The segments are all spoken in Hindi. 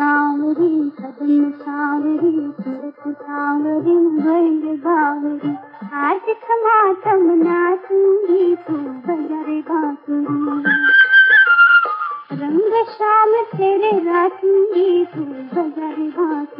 सांवरी कदम सांवरी, सूरत सांवरी भंग बावरी। आज क्षमा तम नाचूँगी तू बजर बांसुरी। रंग शाम तेरे रातूँगी तू बजर बांसुरी।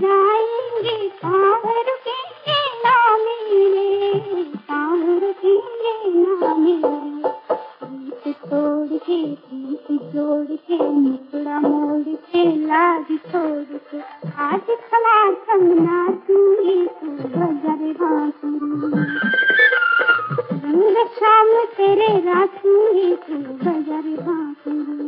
जाएँगे कहाँ रुकेंगे ना मेरे कहाँ रुकेंगे ना मेरे तोड़ के जोड़ के, मुकड़ा मोड़ के, लाज छोड़ के। आज खला समना तू ही तू बजर बांसुरी। रंग शाम तेरे रात ही तू बजर बांसुरी।